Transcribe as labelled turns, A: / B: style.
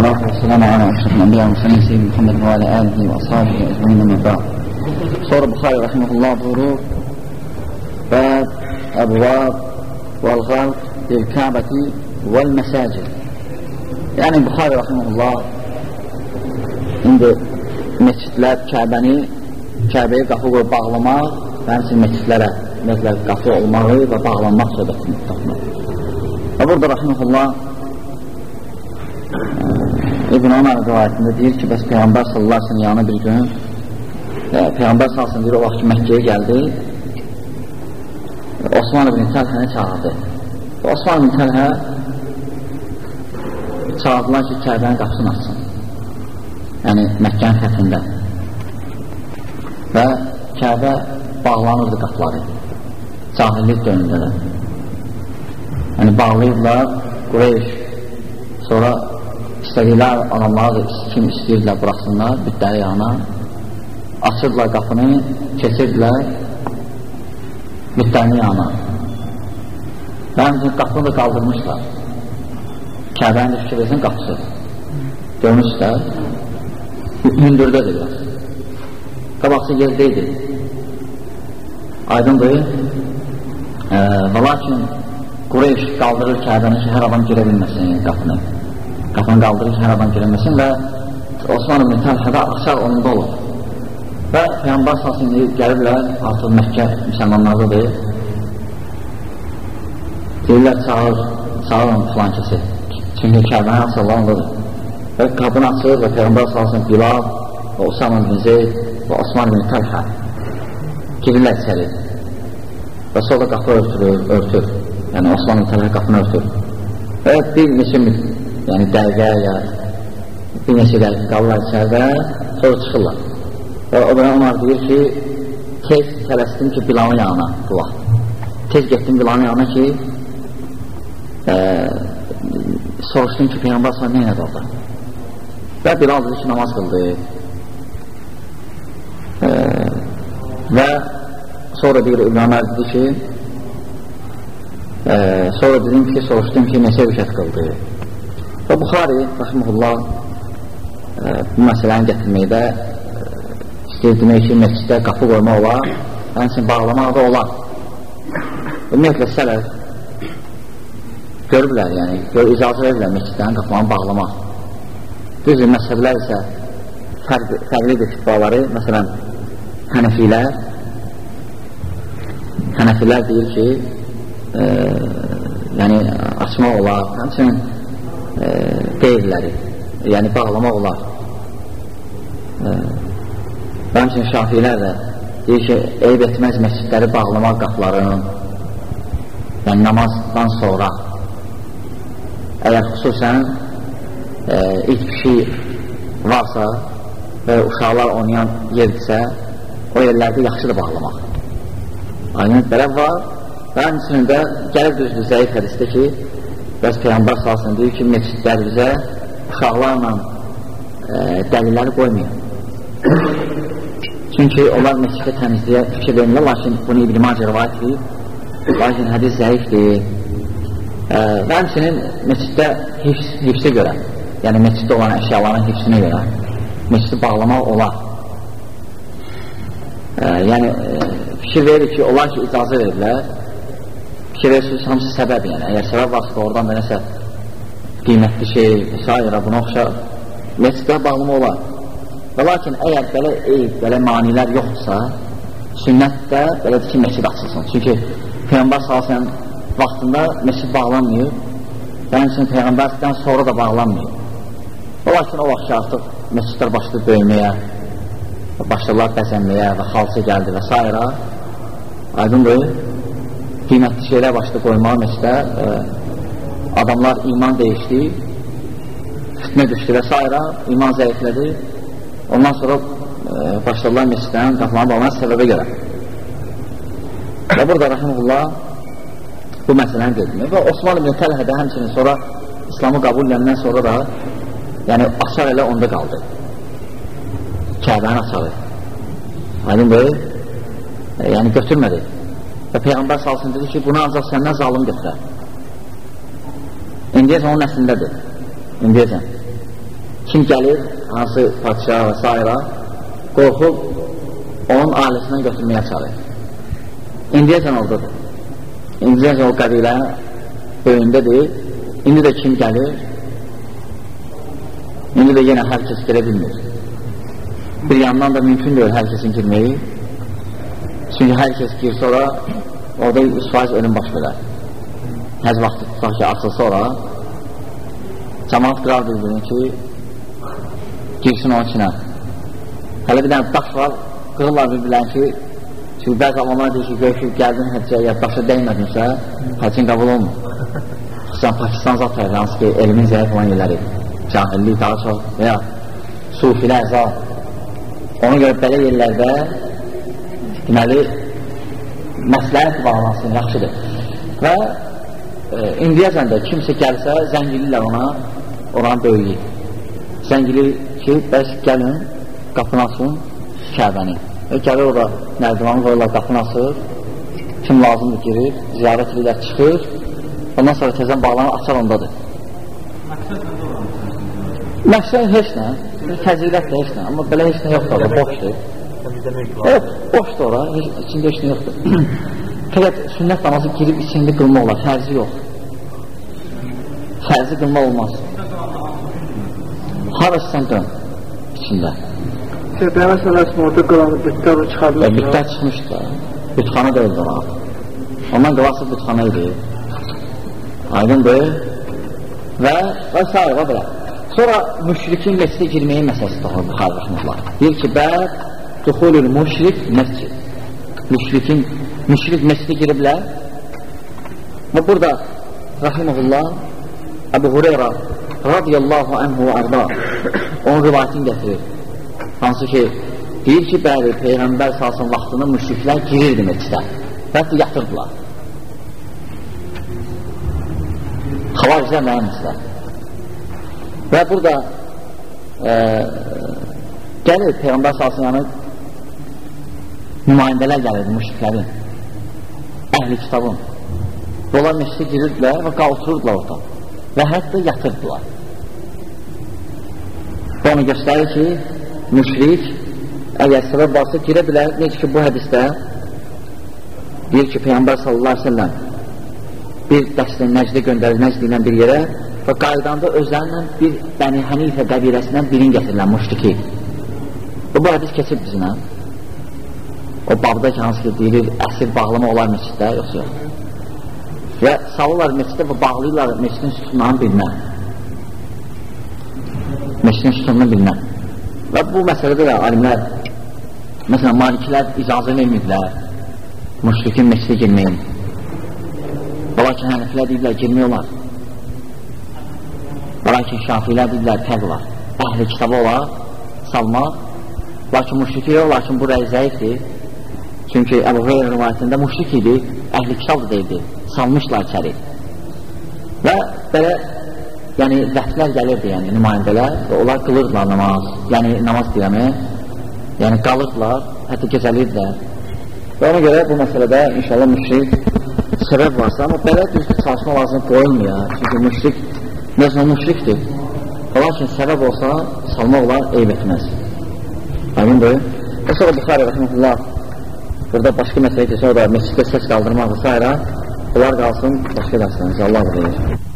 A: والصلاة والسلام على أشرف الأنبياء والمرسلين سيدنا محمد وعلى آله وأصحابه أجمعين من بعد Sonra Buxari rahimehullah buyurur Bəb, əbvab, vəl-qalq, bil-Kəbəti vəl-məsəcid Yəni Buxari rahimehullah indi meçidlər Kəbəni Kəbəyə qapı qoyub bağlamaq və həmçin meçidlərə ümumiyyətlə qapı olmağı və bağlanmaq söhbətini tapmaq. Və burada rahimehullah İbn Ömər rivayətində deyir ki, bəs Peyğəmbər sallallahu aleyhi yanına bir gün e, Peyğəmbər sallallahu deyir, o vaxt ki, Məkkəyə gəldi Osman ibn Təlhəni çağırdı. Osman ibn Təlhə çağırdılar ki, Kəbənin qapısını açsın. Yəni, Məkkənin fəthində. Və Kəbə bağlanırdı qapıları. Cahillik dönümdə də. Yəni, bağlayırlar Qureyş. Sonra istədiklər adamları kim istəyirdilər buraxsınlar bütləri yanına açırdılar qapını keçirdilər. Bütlərin yanına və həmçinin qapını da qaldırmışlar. Kəbənin də fikir etsin qapısı. Görmüşlər hündürdədir biraz qabaqsı yerdəydi aydındır e, və lakin Qureyş qaldırır Kəbəni ki, hər adam girə bilməsin qapını qapını qaldırır ki, hər adam girəməsin və Osman ibn Təlhədə axşar onunda olur. Və Peyyambar sasını gəlirlər, artıq Məkkə müsəlmanlardadır. Deyirlər, çağır, çağırın filan kəsi. Çünki Kəbəni asırlar ondadır. Və qapını açır və Peyyambar sasını Bilal və Osman ibn Zeyd və Osman ibn Təlhə girirlər içəri. Və sonra qapı örtülür, örtür. Yəni Osman ibn Təlhə qapını örtür. Və bir neçə yəni dəqiqə ya bir neçə dəqiqə qalırlar içərdə, sonra çıxırlar. Və o belə onlar deyir ki, tez tələsdim ki, Bilalın yanına bu vaxt. Tez getdim Bilalın yanına ki, e, soruşdum ki, Peyyambar sonra nə elədi orada? Və Bilal dedi ki, namaz qıldı. E, və sonra deyir, İbrahimər dedi ki, e, sonra dedim ki, soruşdum ki, neçə rükət qıldı? Və Buxari, rəxməhullah, e, bu məsələni gətirməkdə e, istəyir demək ki, məsciddə qapı qoyma olar, həmçin bağlamaq da olar. Ümumiyyətlə, sələf görürlər, yəni, gör, icazə verirlər məscidlərin qapılarını bağlamaq. Düzdür, məsələlər isə fərqli, fərqlidir fitbaları, məsələn, hənəfilər hənəfilər deyir ki, e, yəni, açmaq olar, həmçinin e, qeyriləri, yəni bağlamaq olar. E, Həmçin şafilər də deyir ki, eyb etməz məscidləri bağlamaq qaplarının, yəni namazdan sonra əgər xüsusən e, ilk kişi varsa və uşaqlar oynayan yerdirsə, o yerlərdə yaxşıdır bağlamaq. Aynı belə var və həmçinin də gəlir düzdür zəif hədisdə ki, Bəs Peyyambar salsın deyir ki, meçidlər bizə uşaqlarla e, dəlilləri qoymuyor. Çünki onlar meçiddə təmizliyə fikir verirlər, lakin bunu İbn-i Macə rivayət edib, lakin hədis zəifdir. E, və həmçinin meçiddə hifz, hifsə görə, yəni meçiddə olan əşyaların hifsinə görə meçidi bağlamaq olar. E, yəni, e, fikir verir ki, onlar ki, icazə verirlər, fikir verirsiniz, hamısı səbəb yəni. Əgər səbəb varsa oradan da nəsə qiymətli şey, s. buna oxşar məsciddə bağlama olar. Və lakin əgər belə eyb, belə manilər yoxdursa, sünnətdə belədir ki, məscid açılsın. Çünki Peyğəmbər salsən vaxtında məscid bağlanmıyor və həmçinin Peyğəmbərdən sonra da bağlanmıyor. Və lakin o vaxt artıq məscidlər başladı böyüməyə, başladılar bəzənməyə və xalça gəldi və s. Aydındır qiymətli şeylər başda qoymağa məsələ e, adamlar iman dəyişdi fitnə düşdü və s. iman zəiflədi. Ondan sonra e, başladılar məsələdən qapılanı bağlanan səbəbə görə. Və burada rəhməlullah bu məsələni qeydinir və Osman ibn Təlhədə həmçinin sonra İslamı qəbul edəndən sonra da yəni açar elə onda qaldı. Kəbənin açarı aydın deyil? E, yəni götürmədi Və Peyğəmbər salsın dedi ki, bunu ancaq səndən zalım götürər. İndiyəcən onun nəslindədir. İndiyəcən. kim gəlir, hansı padişah və s. qorxub onun ailəsindən götürməyə çalır. İndiyəcən oldudur. İndiyəcən o qəbilə böyündədir. İndi də kim gəlir? İndi də yenə hər kəs girə bilmir. Bir yandan da mümkün deyil hər kəsin girməyi. Çünki hər kəs girsə ora, orada 100% ölüm baş verər. Həz vaxtı tutaq ki, açılsa ora, cəmat qırar bir-birini ki, girsin onun içinə. Hələ bir dənə daş var, qırırlar bir-birlərini ki, çünki bəzi adamlar deyir ki, görüşüb gəldin həccə, ya daşa dəymədinsə, həccin qəbul olmur. Xüsusən Pakistan zat tərəfi, hansı ki, elmin zəif olan yerləri, cahillik daha çox və ya sufilər zat. Ona görə belə yerlərdə deməli, məsləhət bağlansın, yaxşıdır. Və e, indiyəcən də kimsə gəlsə, zəngilirlər ona, oranı böyüyür. Zəngili ki, bəs gəlin, qapını açın, Kəbəni. Və gəlir orada nərdivanı qoyurlar, qapını açır, kim lazımdır girir, ziyarət edirlər, çıxır, ondan sonra tezən bağlanır, açar ondadır. Məqsəd heç nə, təzirət də heç nə, amma belə heç nə yoxdur, orada, boşdur. Evet, boşdur ora, heç, içində heç nə yoxdur. Fəqət sünnət namazı girib içində qılma olar, fərzi yox. Fərzi qılma olmaz. Harasından dön içində.
B: Peyğəmbər sallallahu orada qalan bütləri çıxardılar.
A: E, bütlər çıxmışdı. Bütxana da öldü ona. Ondan qalası bütxana idi. Aydındır. Və və s. və belə. Sonra müşrikin məscidə girməyi məsələsi doğru Buxar rəhmətullah. Deyir ki, bəd duxulul müşrik məscid. Müşrikin, müşrik məscidə giriblər. Və burada rəhməhullah Əbu Hureyra radiyallahu anhu və arda onun rivayətini gətirir. Hansı ki, deyir ki, bəli, Peyğəmbər salsın vaxtında müşriklər girirdi məscidə hətta yatırdılar. Xavariclər mənim məsələ. Və burada e, gəlir Peyğəmbər salsın yanı nümayəndələr gəlirdi müşriklərin, əhli kitabın. Onlar məscidə girirdilər və qaltırırdılar orada və hətta yatırdılar. Bu onu göstərir ki, müşrik əgər səbəb varsa girə bilər. Necə ki, bu hədisdə deyir ki, Peyyambər sallallahu aleyhi ve sellem bir dəstə nəcdə göndərir, nəcdə ilə bir yerə və qaydanda özlərindən bir Bəni Hənifə qəbiləsindən birini gətirirlər, müşriki. Və bu hədis keçib bizimlə. O babda ki, hansı ki, deyilir, əsir bağlama olar məsciddə, yoxsa yox. Və salırlar məsciddə və bağlayırlar məscidin sütunlarının birinə. Məscidin sütununun birinə. Və bu məsələdə də alimlər, məsələn, malikilər icazə vermirlər müşrikin məscidə girməyin. Və lakin həniflər deyirlər, girmək olar. Və lakin şafilər deyirlər, təq var. Əhli kitabı olar, salmaq. Lakin müşriki yox, lakin bu rəy zəifdir. Çünki Əbu Heyr rivayətində müşrik idi, əhli kitab da deyildi, salmışlar içəri. Və belə yəni vəhdlər gəlirdi, yəni nümayəndələr və onlar qılırdılar namaz, yəni namaz deyəmi, yəni qalırdılar, hətta gecəlirdilər. Və ona görə bu məsələdə inşallah müşrik səbəb varsa, amma belə düz çalışma lazım qoyulmuyor, çünki müşrik nəzmə müşrikdir. Lakin səbəb olsa, salmaq olar, eyb etməz. Əmindir. Və sonra Buxarə rəhmətullah burada başqa məsələ keçsə, o da məsciddə səs qaldırmaq və s. Bunlar qalsın başqa dərslərimizə. Allah bilir.